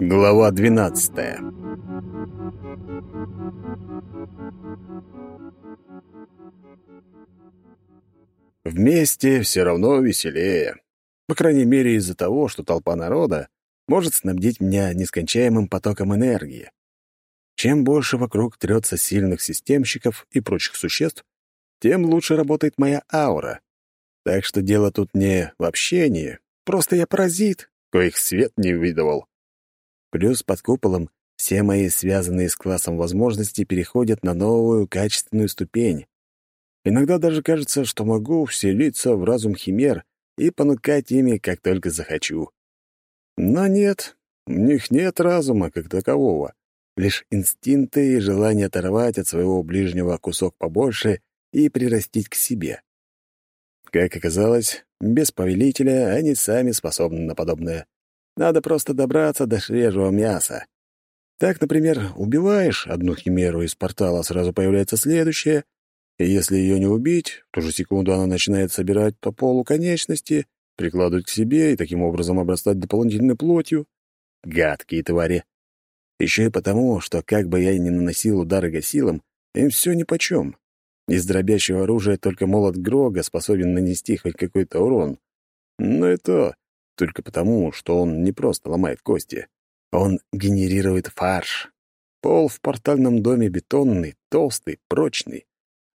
Глава двенадцатая Вместе все равно веселее. По крайней мере, из-за того, что толпа народа может снабдить меня нескончаемым потоком энергии. Чем больше вокруг трется сильных системщиков и прочих существ, тем лучше работает моя аура. Так что дело тут не в общении, просто я паразит, коих свет не видывал. Плюс под куполом все мои связанные с классом возможности переходят на новую качественную ступень. Иногда даже кажется, что могу вселиться в разум химер и понукать ими, как только захочу. Но нет, у них нет разума как такового, лишь инстинкты и желание оторвать от своего ближнего кусок побольше и прирастить к себе. Как оказалось, без повелителя они сами способны на подобное. Надо просто добраться до свежего мяса. Так, например, убиваешь одну химеру из портала, сразу появляется следующая, и если ее не убить, в ту же секунду она начинает собирать по полу конечности, прикладывать к себе и таким образом обрастать дополнительной плотью. Гадкие твари. Еще и потому, что как бы я ни наносил удары гасилом, им все нипочем. Из дробящего оружия только молот Грога способен нанести хоть какой-то урон. Но это только потому, что он не просто ломает кости. Он генерирует фарш. Пол в портальном доме бетонный, толстый, прочный.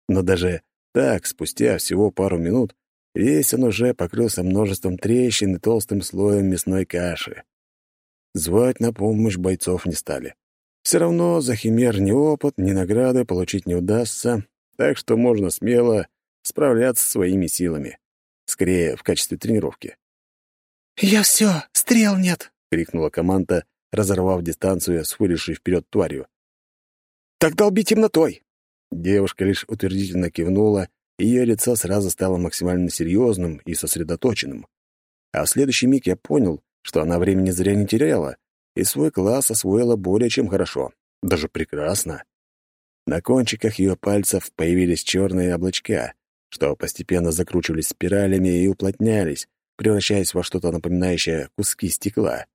Но даже так, спустя всего пару минут, весь он уже покрылся множеством трещин и толстым слоем мясной каши. Звать на помощь бойцов не стали. Все равно за химер ни опыт, ни награды получить не удастся, так что можно смело справляться своими силами. Скорее, в качестве тренировки. «Я все, стрел нет!» — крикнула команда, разорвав дистанцию с вылезшей вперед тварью. «Так долби темнотой!» Девушка лишь утвердительно кивнула, и ее лицо сразу стало максимально серьезным и сосредоточенным. А в следующий миг я понял, что она времени зря не теряла, и свой класс освоила более чем хорошо, даже прекрасно. На кончиках ее пальцев появились черные облачка, что постепенно закручивались спиралями и уплотнялись, превращаясь во что-то напоминающее куски стекла.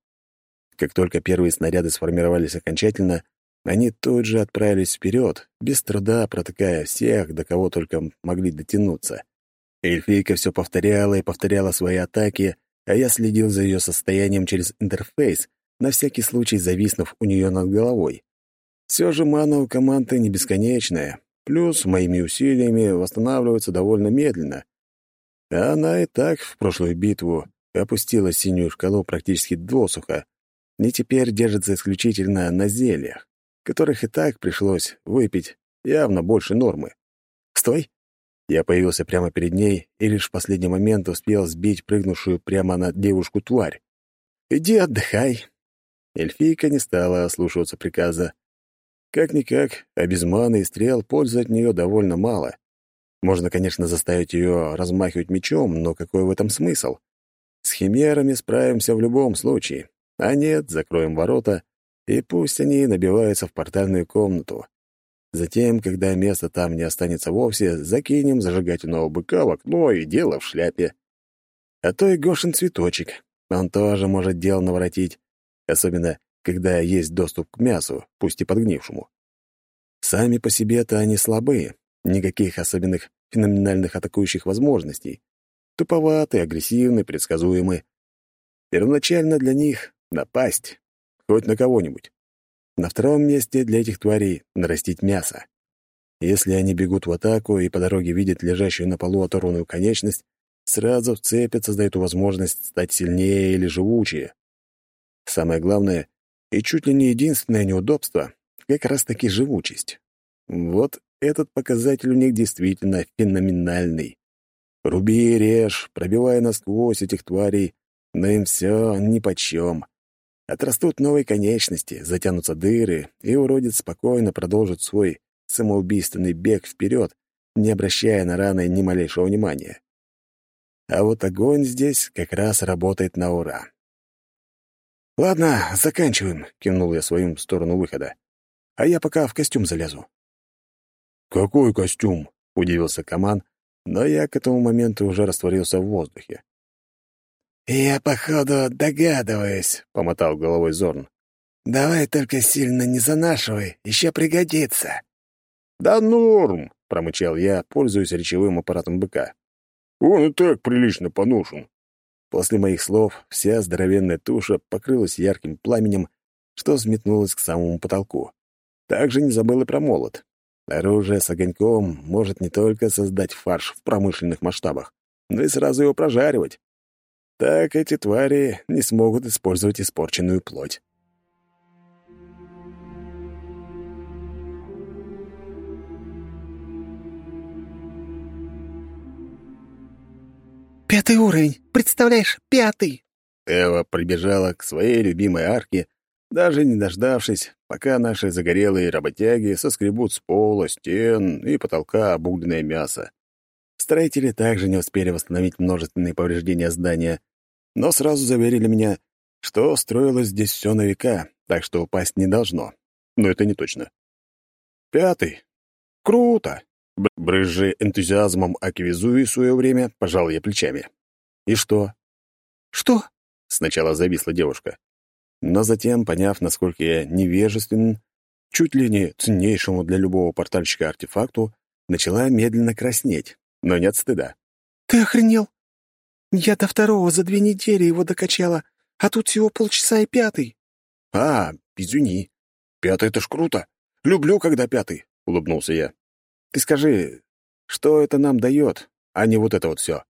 Как только первые снаряды сформировались окончательно, они тут же отправились вперед, без труда протыкая всех, до кого только могли дотянуться. Эльфийка все повторяла и повторяла свои атаки, а я следил за ее состоянием через интерфейс, на всякий случай зависнув у нее над головой. Все же мана у команды не бесконечная, плюс моими усилиями восстанавливается довольно медленно. Она и так в прошлую битву опустила синюю шкалу практически досуха, и теперь держится исключительно на зельях, которых и так пришлось выпить явно больше нормы. «Стой!» Я появился прямо перед ней и лишь в последний момент успел сбить прыгнувшую прямо на девушку тварь. «Иди отдыхай». Эльфийка не стала ослушиваться приказа. Как-никак, а без маны и стрел пользы от нее довольно мало. Можно, конечно, заставить ее размахивать мечом, но какой в этом смысл? С химерами справимся в любом случае. А нет, закроем ворота, и пусть они набиваются в портальную комнату. Затем, когда места там не останется вовсе, закинем зажигательного быка в окно и дело в шляпе. А то и Гошин цветочек. Он тоже может дело наворотить, особенно когда есть доступ к мясу, пусть и подгнившему. Сами по себе-то они слабые, никаких особенных феноменальных атакующих возможностей. Туповатые, агрессивные, предсказуемые. Первоначально для них — напасть, хоть на кого-нибудь. На втором месте для этих тварей — нарастить мясо. Если они бегут в атаку и по дороге видят лежащую на полу оторванную конечность, сразу вцепятся за эту возможность стать сильнее или живучее. Самое главное и чуть ли не единственное неудобство — как раз-таки живучесть. Вот этот показатель у них действительно феноменальный. Руби и режь, пробивая насквозь этих тварей, но им все нипочем. Отрастут новые конечности, затянутся дыры, и уродец спокойно продолжит свой самоубийственный бег вперед, не обращая на раны ни малейшего внимания. А вот огонь здесь как раз работает на ура. «Ладно, заканчиваем», — кивнул я своим в сторону выхода. «А я пока в костюм залезу». «Какой костюм?» — удивился Каман, но я к этому моменту уже растворился в воздухе. «Я, походу, догадываюсь», — помотал головой Зорн. «Давай только сильно не занашивай, еще пригодится». «Да норм», — промычал я, пользуясь речевым аппаратом быка. «Он и так прилично поношен». После моих слов вся здоровенная туша покрылась ярким пламенем, что взметнулось к самому потолку. Также не забыл и про молот. Оружие с огоньком может не только создать фарш в промышленных масштабах, но и сразу его прожаривать. Так эти твари не смогут использовать испорченную плоть. «Пятый уровень! Представляешь, пятый!» Эва прибежала к своей любимой арке, даже не дождавшись, пока наши загорелые работяги соскребут с пола, стен и потолка обугленное мясо. Строители также не успели восстановить множественные повреждения здания, но сразу заверили меня, что строилось здесь все на века, так что упасть не должно. Но это не точно. Пятый. Круто! Брызжи энтузиазмом Аквизуи в свое время, пожал я плечами. И что? Что? Сначала зависла девушка. Но затем, поняв, насколько я невежественен, чуть ли не ценнейшему для любого портальщика артефакту, начала медленно краснеть, но не от стыда. «Ты охренел? Я до второго за две недели его докачала, а тут всего полчаса и пятый». «А, извини. Пятый — это ж круто. Люблю, когда пятый», — улыбнулся я. «Ты скажи, что это нам дает, а не вот это вот все?»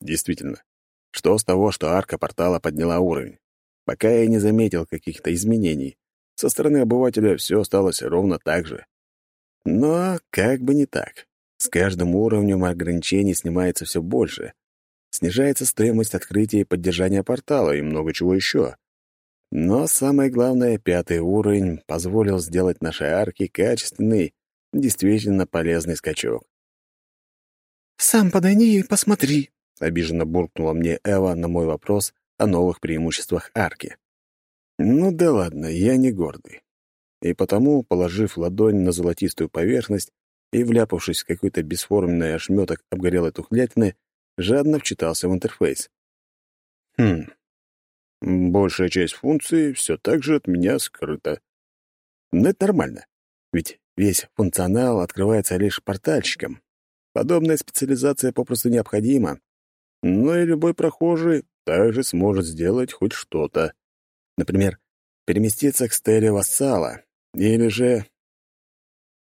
Действительно, что с того, что арка портала подняла уровень? Пока я не заметил каких-то изменений. Со стороны обывателя все осталось ровно так же. Но как бы не так. С каждым уровнем ограничений снимается все больше. Снижается стоимость открытия и поддержания портала и много чего еще. Но самое главное, пятый уровень позволил сделать нашей арке качественный, действительно полезный скачок. «Сам подойди и посмотри», — обиженно буркнула мне Эва на мой вопрос о новых преимуществах арки. Ну да ладно, я не гордый. И потому, положив ладонь на золотистую поверхность и вляпавшись в какой-то бесформенный ошметок обгорелой тухлятины, жадно вчитался в интерфейс. Хм. Большая часть функций все так же от меня скрыта. Но это нормально, ведь весь функционал открывается лишь портальщиком. Подобная специализация попросту необходима, но и любой прохожий также сможет сделать хоть что-то. Например, переместиться к стеле вассала, или же...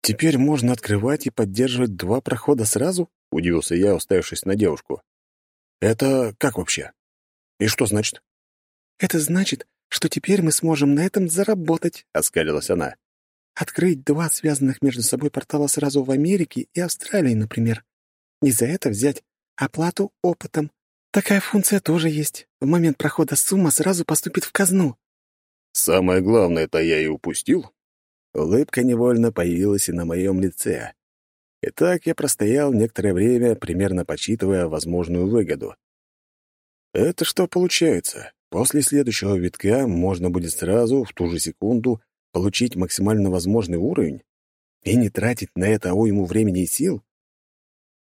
«Теперь можно открывать и поддерживать два прохода сразу?» — удивился я, уставившись на девушку. «Это как вообще? И что значит?» «Это значит, что теперь мы сможем на этом заработать», — оскалилась она. «Открыть два связанных между собой портала сразу в Америке и Австралии, например. И за это взять оплату опытом. Такая функция тоже есть. В момент прохода сумма сразу поступит в казну. Самое главное это я и упустил. Улыбка невольно появилась и на моем лице. И так я простоял некоторое время, примерно подсчитывая возможную выгоду. Это что получается? После следующего витка можно будет сразу, в ту же секунду, получить максимально возможный уровень и не тратить на это уйму времени и сил?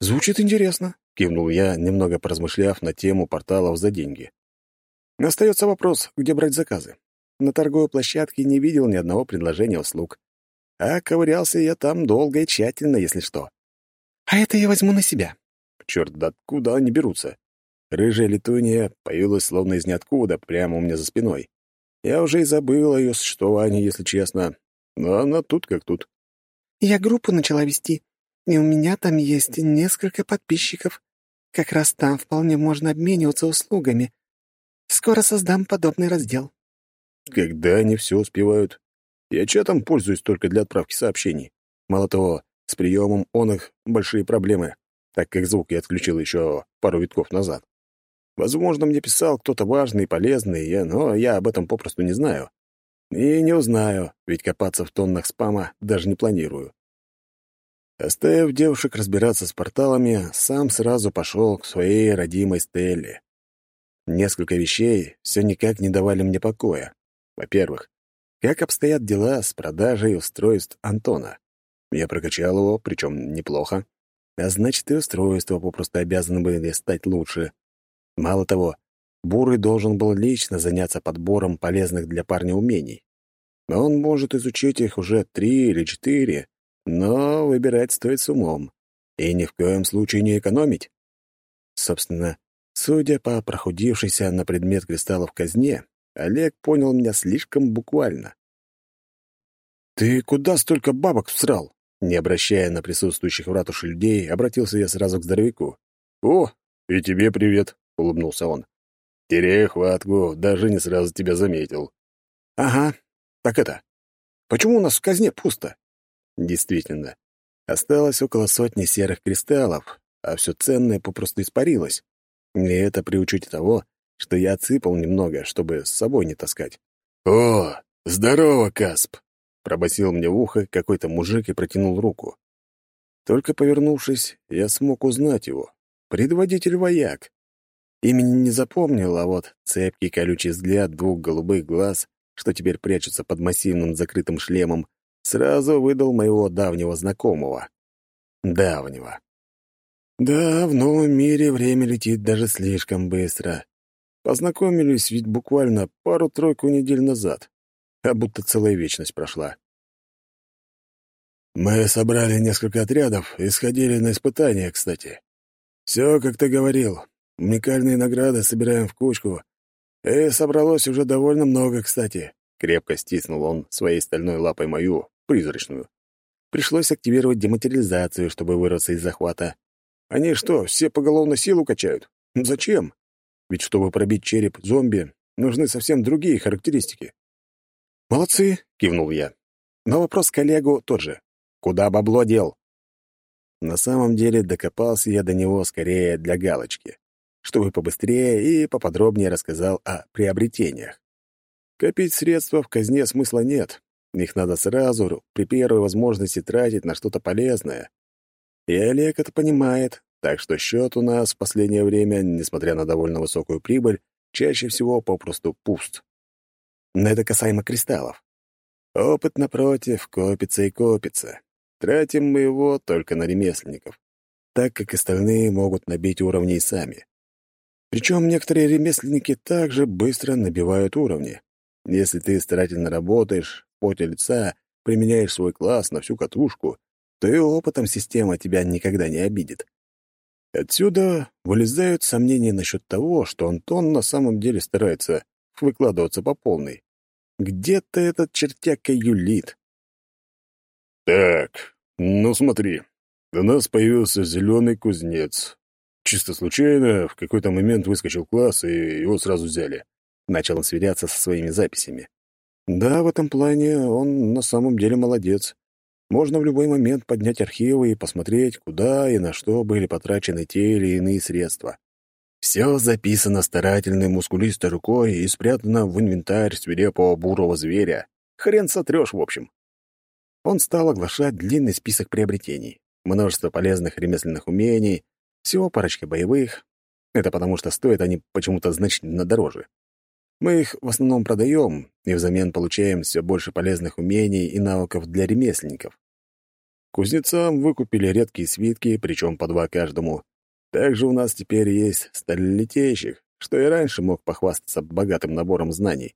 Звучит интересно. — кивнул я, немного поразмышляв на тему порталов за деньги. Остается вопрос, где брать заказы. На торговой площадке не видел ни одного предложения услуг. А ковырялся я там долго и тщательно, если что. «А это я возьму на себя». Черт, да откуда они берутся? Рыжая летунья появилась словно из ниоткуда, прямо у меня за спиной. Я уже и забыл о ее существовании, если честно. Но она тут как тут. «Я группу начала вести, и у меня там есть несколько подписчиков. Как раз там вполне можно обмениваться услугами. Скоро создам подобный раздел». «Когда они все успевают? Я чатом пользуюсь только для отправки сообщений. Мало того, с приемом он их большие проблемы, так как звук я отключил еще пару витков назад. Возможно, мне писал кто-то важный и полезный, но я об этом попросту не знаю. И не узнаю, ведь копаться в тоннах спама даже не планирую. Оставив девушек разбираться с порталами, сам сразу пошел к своей родимой Стелле. Несколько вещей все никак не давали мне покоя. Во-первых, как обстоят дела с продажей устройств Антона? Я прокачал его, причем неплохо. А значит, и устройства попросту обязаны были стать лучше. Мало того, Бурый должен был лично заняться подбором полезных для парня умений. Он может изучить их уже три или четыре, но выбирать стоит с умом. И ни в коем случае не экономить. Собственно, судя по прохудившейся на предмет кристаллов казне, Олег понял меня слишком буквально. «Ты куда столько бабок всрал?» Не обращая на присутствующих в ратуше людей, обратился я сразу к здоровяку. «О, и тебе привет», — улыбнулся он. «Теряю хватку, даже не сразу тебя заметил». «Ага, так это, почему у нас в казне пусто?» Действительно, осталось около сотни серых кристаллов, а все ценное попросту испарилось. И это при учете того, что я отсыпал немного, чтобы с собой не таскать. «О, здорово, Касп!» — пробасил мне в ухо какой-то мужик и протянул руку. Только повернувшись, я смог узнать его. Предводитель вояк. Имени не запомнил, а вот цепкий колючий взгляд двух голубых глаз, что теперь прячутся под массивным закрытым шлемом, сразу выдал моего давнего знакомого. Давнего. Да, в новом мире время летит даже слишком быстро. Познакомились ведь буквально пару-тройку недель назад, а будто целая вечность прошла. Мы собрали несколько отрядов и сходили на испытания, кстати. Все, как ты говорил, уникальные награды собираем в кучку. И собралось уже довольно много, кстати. Крепко стиснул он своей стальной лапой мою, призрачную. Пришлось активировать дематериализацию, чтобы вырваться из захвата. Они что, все поголовно силу качают? Зачем? Ведь чтобы пробить череп зомби, нужны совсем другие характеристики. «Молодцы!» — кивнул я. Но вопрос коллегу тот же. «Куда бабло дел?» На самом деле докопался я до него скорее для галочки, чтобы побыстрее и поподробнее рассказал о приобретениях. Копить средства в казне смысла нет, их надо сразу, при первой возможности тратить на что-то полезное. И Олег это понимает, так что счет у нас в последнее время, несмотря на довольно высокую прибыль, чаще всего попросту пуст. Но это касаемо кристаллов. Опыт, напротив, копится и копится. Тратим мы его только на ремесленников, так как остальные могут набить уровни и сами. Причем некоторые ремесленники также быстро набивают уровни. Если ты старательно работаешь, поте лица применяешь свой класс на всю катушку, то и опытом система тебя никогда не обидит. Отсюда вылезают сомнения насчет того, что Антон на самом деле старается выкладываться по полной. Где-то этот чертяка юлит. «Так, ну смотри, у нас появился зеленый кузнец. Чисто случайно в какой-то момент выскочил класс, и его сразу взяли». Начал он сверяться со своими записями. Да, в этом плане он на самом деле молодец. Можно в любой момент поднять архивы и посмотреть, куда и на что были потрачены те или иные средства. Все записано старательной мускулистой рукой и спрятано в инвентарь свирепого бурого зверя. Хрен сотрешь, в общем. Он стал оглашать длинный список приобретений. Множество полезных ремесленных умений, всего парочка боевых. Это потому что стоят они почему-то значительно дороже. Мы их в основном продаем и взамен получаем все больше полезных умений и навыков для ремесленников. Кузнецам выкупили редкие свитки, причем по два каждому. Также у нас теперь есть сталелитейщик, что и раньше мог похвастаться богатым набором знаний.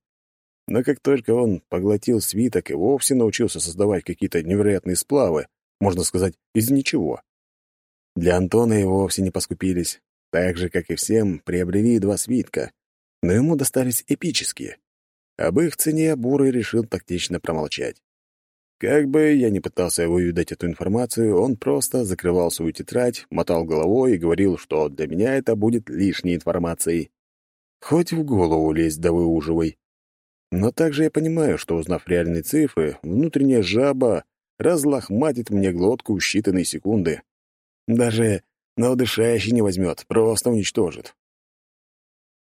Но как только он поглотил свиток и вовсе научился создавать какие-то невероятные сплавы, можно сказать, из ничего. Для Антона и вовсе не поскупились. Так же, как и всем, приобрели два свитка, но ему достались эпические. Об их цене Бурый решил тактично промолчать. Как бы я ни пытался выведать эту информацию, он просто закрывал свою тетрадь, мотал головой и говорил, что для меня это будет лишней информацией. Хоть в голову лезть да выуживай. Но также я понимаю, что, узнав реальные цифры, внутренняя жаба разлохматит мне глотку в считанные секунды. Даже на удышающий не возьмет, просто уничтожит.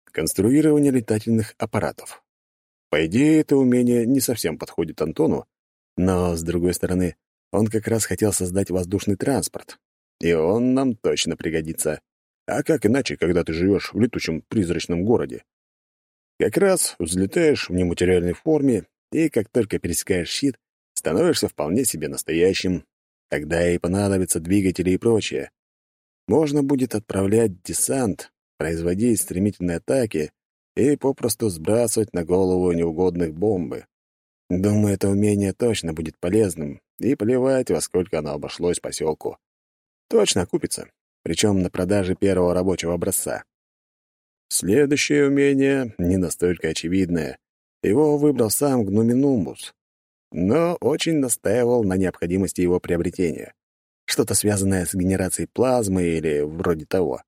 Конструирование летательных аппаратов. По идее, это умение не совсем подходит Антону, но, с другой стороны, он как раз хотел создать воздушный транспорт, и он нам точно пригодится. А как иначе, когда ты живешь в летучем призрачном городе? Как раз взлетаешь в нематериальной форме, и как только пересекаешь щит, становишься вполне себе настоящим. Тогда и понадобятся двигатели и прочее. Можно будет отправлять десант производить стремительные атаки, и попросту сбрасывать на голову неугодных бомбы. Думаю, это умение точно будет полезным, и плевать, во сколько оно обошлось поселку. Точно окупится, причем на продаже первого рабочего образца. Следующее умение не настолько очевидное. Его выбрал сам Гнуминумбус, но очень настаивал на необходимости его приобретения. Что-то связанное с генерацией плазмы или вроде того.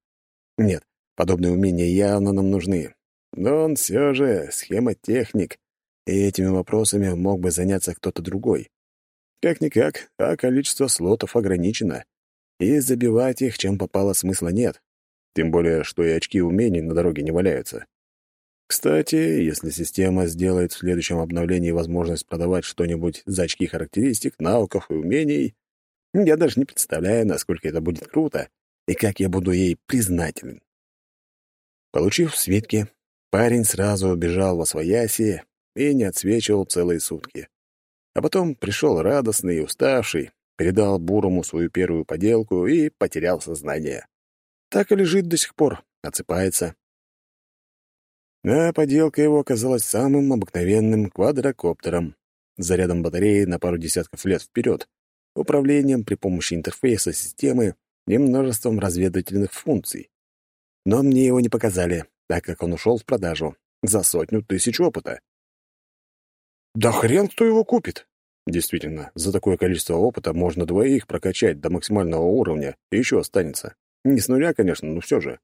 Нет, подобные умения явно нам нужны. Но он все же схемотехник, и этими вопросами мог бы заняться кто-то другой. Как-никак, а количество слотов ограничено, и забивать их, чем попало, смысла нет. Тем более, что и очки умений на дороге не валяются. Кстати, если система сделает в следующем обновлении возможность продавать что-нибудь за очки характеристик, навыков и умений, я даже не представляю, насколько это будет круто и как я буду ей признателен. Получив свитки, парень сразу убежал во свояси и не отсвечивал целые сутки. А потом пришел радостный и уставший, передал Бурому свою первую поделку и потерял сознание. Так и лежит до сих пор, отсыпается. А поделка его оказалась самым обыкновенным квадрокоптером, зарядом батареи на пару десятков лет вперед, управлением при помощи интерфейса системы и множеством разведывательных функций. Но мне его не показали, так как он ушел в продажу за сотню тысяч опыта. Да хрен кто его купит! Действительно, за такое количество опыта можно двоих прокачать до максимального уровня, и еще останется. Не с нуля, конечно, но все же.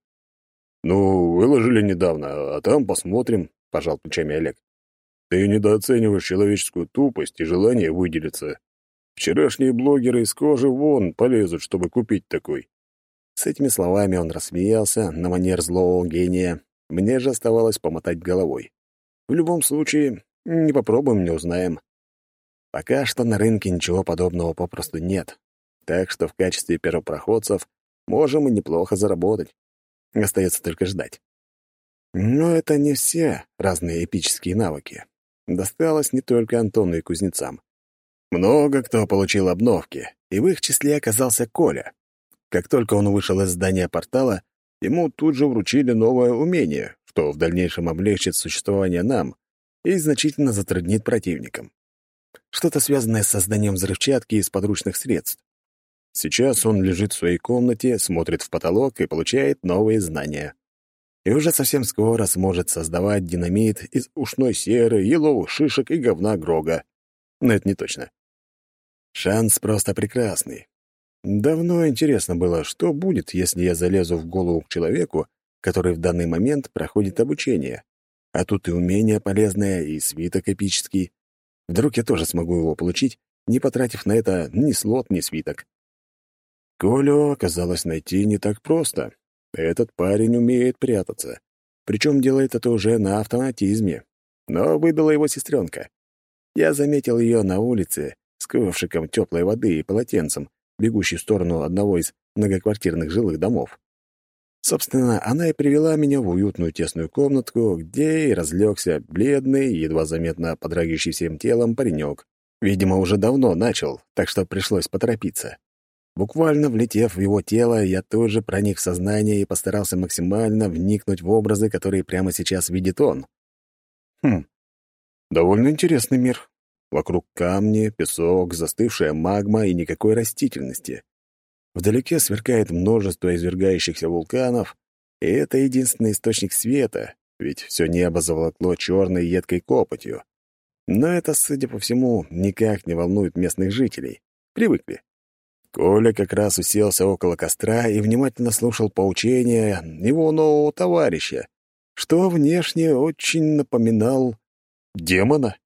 «Ну, выложили недавно, а там посмотрим», — пожал плечами Олег. «Ты недооцениваешь человеческую тупость и желание выделиться. Вчерашние блогеры из кожи вон полезут, чтобы купить такой». С этими словами он рассмеялся на манер злого гения. Мне же оставалось помотать головой. В любом случае, не попробуем, не узнаем. Пока что на рынке ничего подобного попросту нет. Так что в качестве первопроходцев можем и неплохо заработать. Остается только ждать. Но это не все разные эпические навыки. Досталось не только Антону и кузнецам. Много кто получил обновки, и в их числе оказался Коля. Как только он вышел из здания портала, ему тут же вручили новое умение, что в дальнейшем облегчит существование нам и значительно затруднит противникам. Что-то связанное с созданием взрывчатки из подручных средств. Сейчас он лежит в своей комнате, смотрит в потолок и получает новые знания. И уже совсем скоро сможет создавать динамит из ушной серы, еловых шишек и говна Грога. Но это не точно. Шанс просто прекрасный. Давно интересно было, что будет, если я залезу в голову к человеку, который в данный момент проходит обучение. А тут и умение полезное, и свиток эпический. Вдруг я тоже смогу его получить, не потратив на это ни слот, ни свиток. Колю оказалось найти не так просто. Этот парень умеет прятаться. Причем делает это уже на автоматизме. Но выбила его сестренка. Я заметил ее на улице с ковшиком теплой воды и полотенцем, бегущей в сторону одного из многоквартирных жилых домов. Собственно, она и привела меня в уютную тесную комнатку, где и разлегся бледный, едва заметно подрагивающий всем телом паренек. Видимо, уже давно начал, так что пришлось поторопиться. Буквально влетев в его тело, я тут же проник в сознание и постарался максимально вникнуть в образы, которые прямо сейчас видит он. Хм, довольно интересный мир. Вокруг камни, песок, застывшая магма и никакой растительности. Вдалеке сверкает множество извергающихся вулканов, и это единственный источник света, ведь все небо заволокло черной едкой копотью. Но это, судя по всему, никак не волнует местных жителей. Привыкли. Коля как раз уселся около костра и внимательно слушал поучения его нового товарища, что внешне очень напоминал демона.